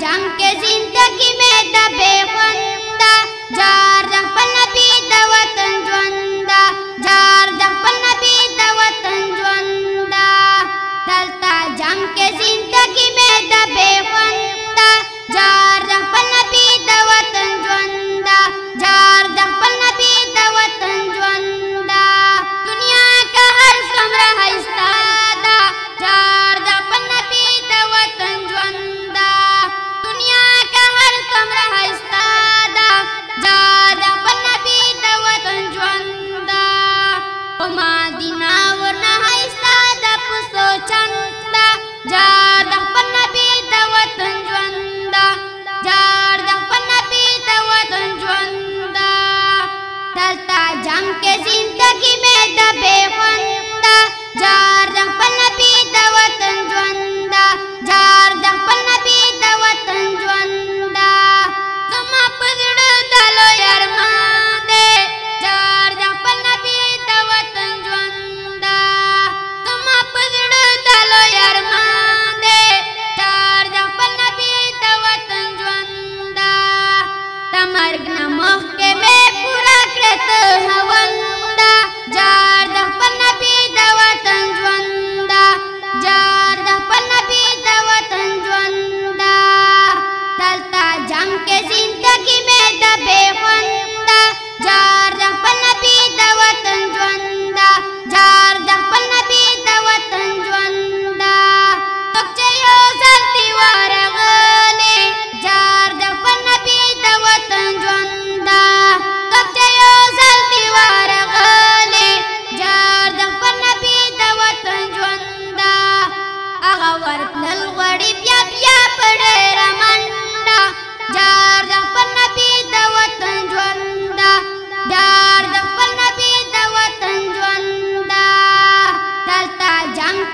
जंग के ज़िंदगी में दबे बंद हम के ज़िंदगी में दबे खंदा जा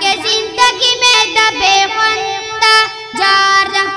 के ज़िंदगी में दबे जा रहा